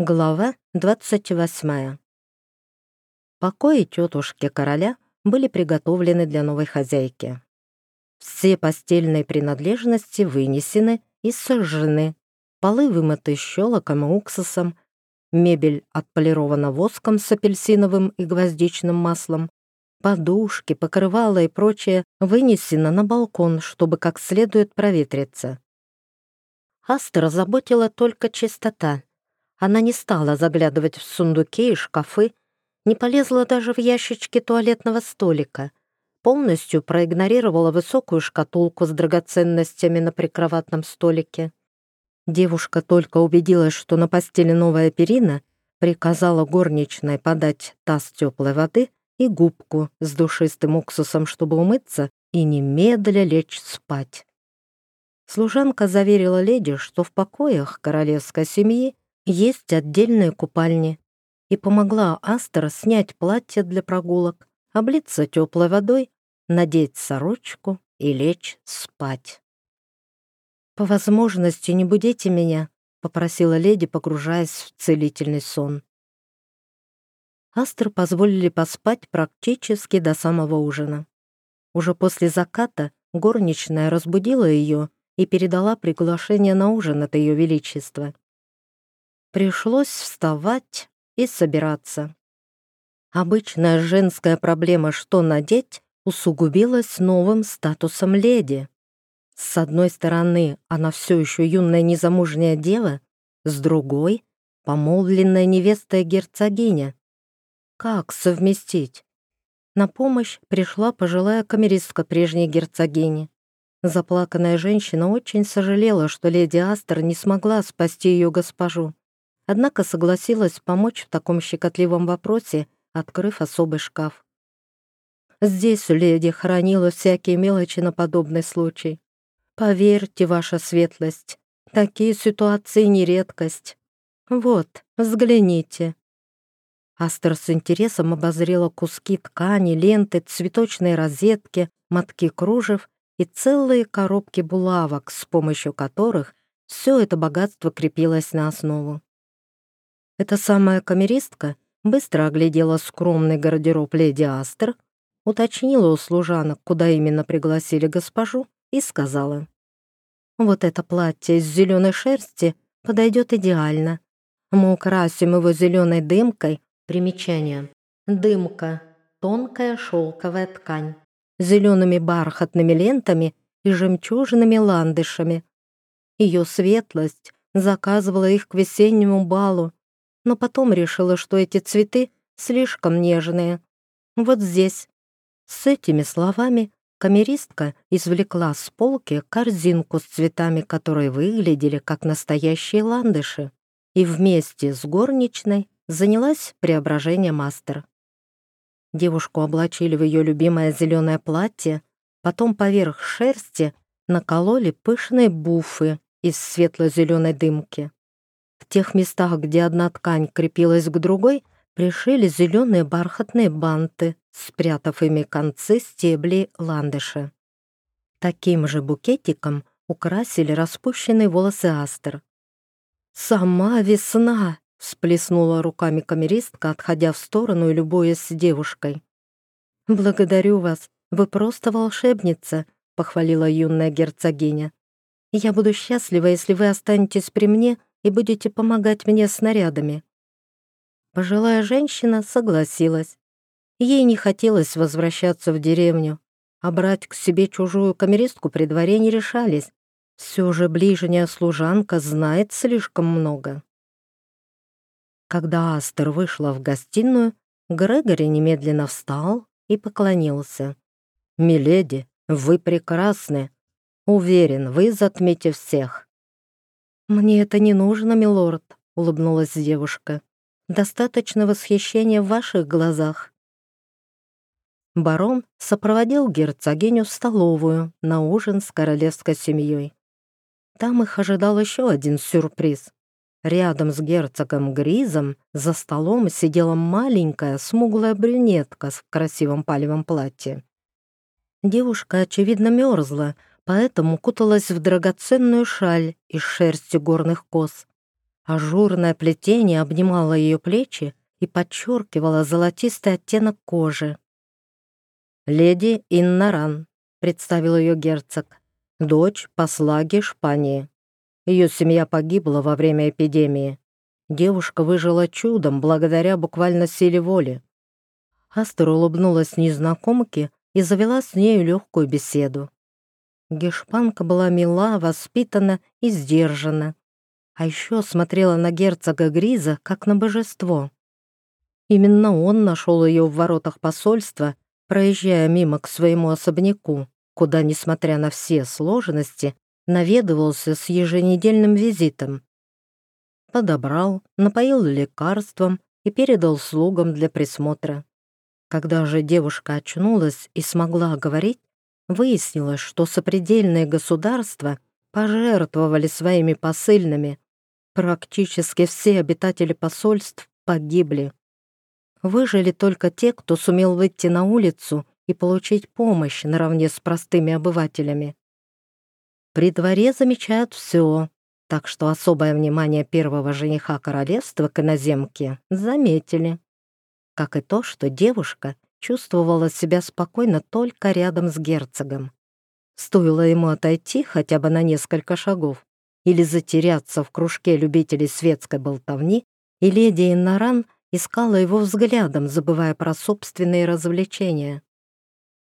Глава 28. Покои тетушки короля были приготовлены для новой хозяйки. Все постельные принадлежности вынесены и сожжены, полы вымыты щелоком и уксусом, мебель отполирована воском с апельсиновым и гвоздичным маслом, подушки, покрывала и прочее вынесено на балкон, чтобы как следует проветриться. Астра заботила только чистота — она не стала заглядывать в сундуки и шкафы, не полезла даже в ящички туалетного столика, полностью проигнорировала высокую шкатулку с драгоценностями на прикроватном столике. Девушка только убедилась, что на постели новая перина, приказала горничной подать таз теплой воды и губку с душистым уксусом, чтобы умыться и немедля лечь спать. Служанка заверила леди, что в покоях королевской семьи есть отдельные купальни, и помогла Астер снять платье для прогулок, облиться теплой водой, надеть сорочку и лечь спать. «По возможности не будите меня», — попросила леди, погружаясь в целительный сон. Астер позволили поспать практически до самого ужина. Уже после заката горничная разбудила ее и передала приглашение на ужин от ее величества. Пришлось вставать и собираться. Обычная женская проблема «что надеть» усугубилась новым статусом леди. С одной стороны, она все еще юная незамужняя дева, с другой — помолвленная невеста герцогиня. Как совместить? На помощь пришла пожилая камеристка прежней герцогини. Заплаканная женщина очень сожалела, что леди Астер не смогла спасти ее госпожу однако согласилась помочь в таком щекотливом вопросе, открыв особый шкаф. Здесь леди хранила всякие мелочи на подобный случай. Поверьте, ваша светлость, такие ситуации не редкость. Вот, взгляните. Астер с интересом обозрела куски ткани, ленты, цветочные розетки, мотки кружев и целые коробки булавок, с помощью которых все это богатство крепилось на основу. Эта самая камеристка быстро оглядела скромный гардероб леди Астер, уточнила у служанок, куда именно пригласили госпожу, и сказала. «Вот это платье из зеленой шерсти подойдет идеально. Мы украсим его зеленой дымкой. Примечание. Дымка. Тонкая шелковая ткань. Зелеными бархатными лентами и жемчужными ландышами. Ее светлость заказывала их к весеннему балу, но потом решила, что эти цветы слишком нежные. Вот здесь. С этими словами камеристка извлекла с полки корзинку с цветами, которые выглядели как настоящие ландыши, и вместе с горничной занялась преображением мастер. Девушку облачили в ее любимое зеленое платье, потом поверх шерсти накололи пышные буфы из светло-зеленой дымки. Тех местах, где одна ткань крепилась к другой, пришили зеленые бархатные банты, спрятав ими концы стеблей ландыша. Таким же букетиком украсили распущенные волосы астер. «Сама весна!» — всплеснула руками камеристка, отходя в сторону и любуясь девушкой. «Благодарю вас, вы просто волшебница», — похвалила юная герцогиня. «Я буду счастлива, если вы останетесь при мне и будете помогать мне снарядами». Пожилая женщина согласилась. Ей не хотелось возвращаться в деревню, а брать к себе чужую камеристку при дворе не решались. Все же ближняя служанка знает слишком много. Когда Астер вышла в гостиную, Грегори немедленно встал и поклонился. «Миледи, вы прекрасны. Уверен, вы затмите всех. «Мне это не нужно, милорд», — улыбнулась девушка. «Достаточно восхищения в ваших глазах». Барон сопроводил герцогиню в столовую на ужин с королевской семьей. Там их ожидал еще один сюрприз. Рядом с герцогом Гризом за столом сидела маленькая смуглая брюнетка в красивом палевом платье. Девушка, очевидно, мерзла, поэтому куталась в драгоценную шаль из шерсти горных коз. Ажурное плетение обнимало ее плечи и подчеркивало золотистый оттенок кожи. «Леди Иннаран», — представил ее герцог, дочь посла Гешпании. Ее семья погибла во время эпидемии. Девушка выжила чудом благодаря буквально силе воли. Астер улыбнулась незнакомке и завела с нею легкую беседу. Гешпанка была мила, воспитана и сдержана, а еще смотрела на герцога Гриза как на божество. Именно он нашел ее в воротах посольства, проезжая мимо к своему особняку, куда, несмотря на все сложности, наведывался с еженедельным визитом. Подобрал, напоил лекарством и передал слугам для присмотра. Когда же девушка очнулась и смогла говорить, выяснилось, что сопредельные государства пожертвовали своими посыльными. Практически все обитатели посольств погибли. Выжили только те, кто сумел выйти на улицу и получить помощь наравне с простыми обывателями. При дворе замечают все, так что особое внимание первого жениха королевства к иноземке заметили. Как и то, что девушка чувствовала себя спокойно только рядом с герцогом. Стоило ему отойти хотя бы на несколько шагов или затеряться в кружке любителей светской болтовни, и леди Иннаран искала его взглядом, забывая про собственные развлечения.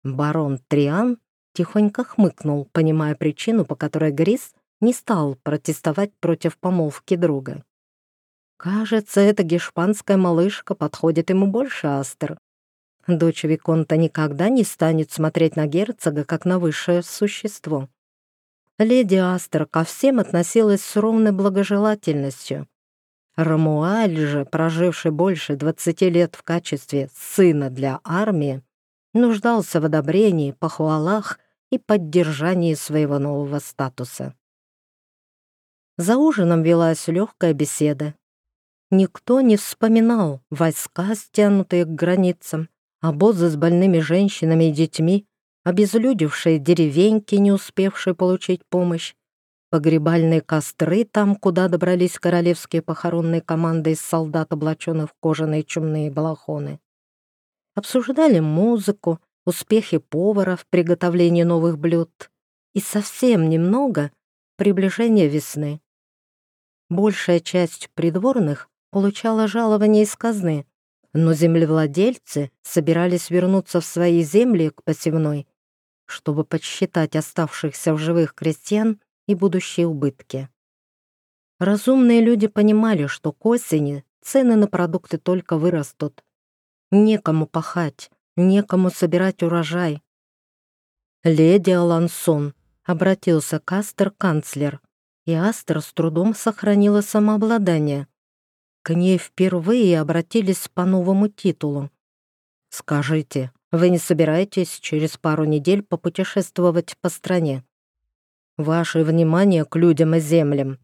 Барон Триан тихонько хмыкнул, понимая причину, по которой Грис не стал протестовать против помолвки друга. Кажется, эта гешпанская малышка подходит ему больше Астер. Дочь Виконта никогда не станет смотреть на герцога, как на высшее существо. Леди Астер ко всем относилась с ровной благожелательностью. Рамуаль же, проживший больше двадцати лет в качестве сына для армии, нуждался в одобрении, похвалах и поддержании своего нового статуса. За ужином велась легкая беседа. Никто не вспоминал войска, стянутые к границам, обозы с больными женщинами и детьми, обезлюдевшие деревеньки, не успевшие получить помощь, погребальные костры там, куда добрались королевские похоронные команды из солдат, облаченных в кожаные чумные балахоны. Обсуждали музыку, успехи повара в приготовлении новых блюд и совсем немного приближение весны. Большая часть придворных получала жалование из казны, но землевладельцы собирались вернуться в свои земли к посевной, чтобы подсчитать оставшихся в живых крестьян и будущие убытки. Разумные люди понимали, что к осени цены на продукты только вырастут. Некому пахать, некому собирать урожай. «Леди Алансон», — обратился к Астер-канцлер, и Астер с трудом сохранила самообладание. К ней впервые обратились по новому титулу. «Скажите, вы не собираетесь через пару недель попутешествовать по стране? Ваше внимание к людям и землям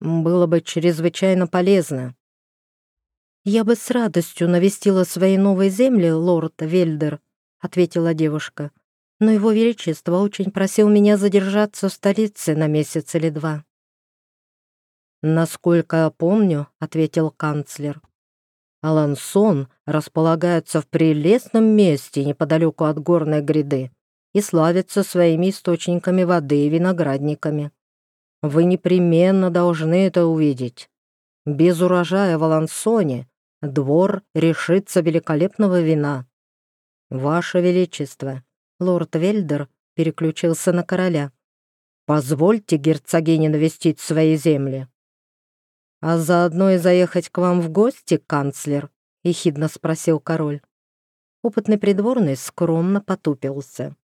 было бы чрезвычайно полезно». «Я бы с радостью навестила свои новые земли, лорд Вельдер», — ответила девушка. «Но его величество очень просил меня задержаться в столице на месяц или два». «Насколько помню», — ответил канцлер, «Алансон располагается в прелестном месте неподалеку от горной гряды и славится своими источниками воды и виноградниками. Вы непременно должны это увидеть. Без урожая в Алансоне двор решится великолепного вина. Ваше Величество, лорд Вельдер переключился на короля. Позвольте герцогине навестить свои земли а заодно и заехать к вам в гости, канцлер?» — ехидно спросил король. Опытный придворный скромно потупился.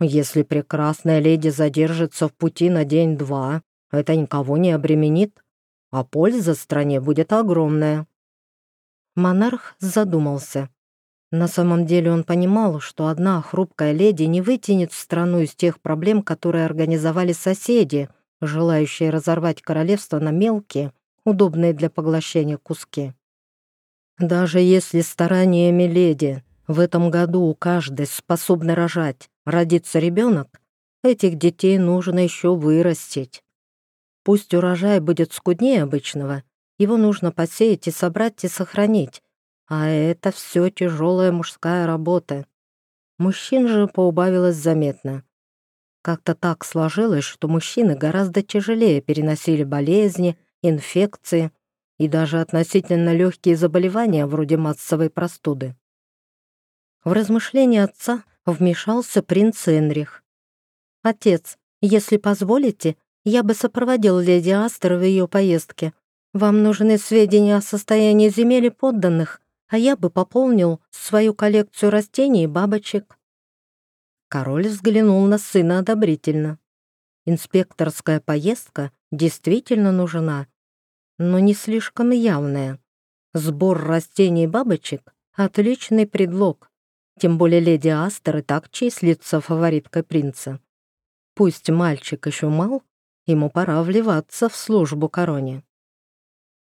«Если прекрасная леди задержится в пути на день-два, это никого не обременит, а польза стране будет огромная». Монарх задумался. На самом деле он понимал, что одна хрупкая леди не вытянет страну из тех проблем, которые организовали соседи — желающие разорвать королевство на мелкие, удобные для поглощения куски. Даже если стараниями леди в этом году у каждой способны рожать, родится ребенок, этих детей нужно еще вырастить. Пусть урожай будет скуднее обычного, его нужно посеять и собрать и сохранить, а это все тяжелая мужская работа. Мужчин же поубавилось заметно. Как-то так сложилось, что мужчины гораздо тяжелее переносили болезни, инфекции и даже относительно легкие заболевания вроде массовой простуды. В размышления отца вмешался принц Энрих. «Отец, если позволите, я бы сопроводил леди Астер в ее поездке. Вам нужны сведения о состоянии земель и подданных, а я бы пополнил свою коллекцию растений и бабочек». Король взглянул на сына одобрительно. Инспекторская поездка действительно нужна, но не слишком явная. Сбор растений и бабочек — отличный предлог, тем более леди Астер и так числится фавориткой принца. Пусть мальчик еще мал, ему пора вливаться в службу короне.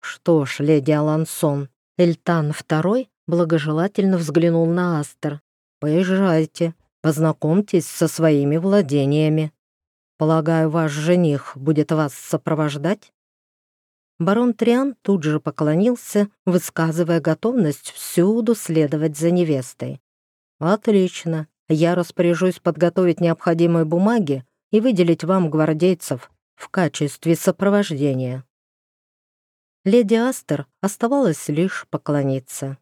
Что ж, леди Алансон, Эльтан II благожелательно взглянул на Астер. «Поезжайте, познакомьтесь со своими владениями. Полагаю, ваш жених будет вас сопровождать?» Барон Триан тут же поклонился, высказывая готовность всюду следовать за невестой. «Отлично. Я распоряжусь подготовить необходимые бумаги и выделить вам гвардейцев в качестве сопровождения». Леди Астер оставалось лишь поклониться.